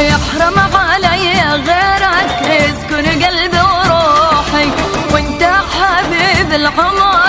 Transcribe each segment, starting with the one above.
يحرم علي غيرك يسكن قلبي وروحي وانت حبيب العمر.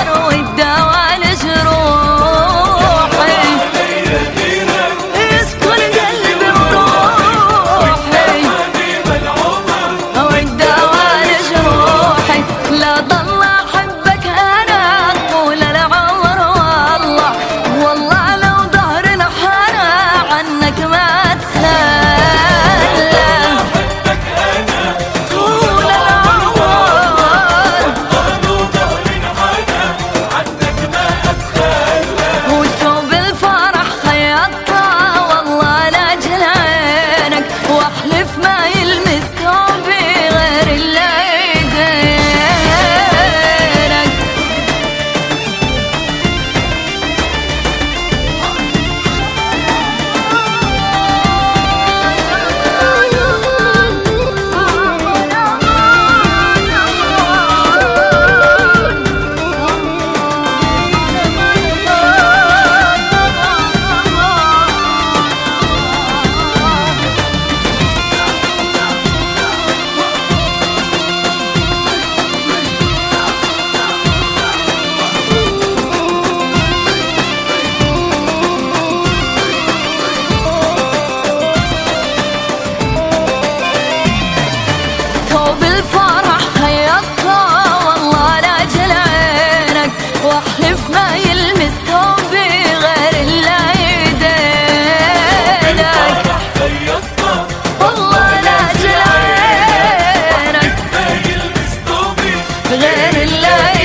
இல்லை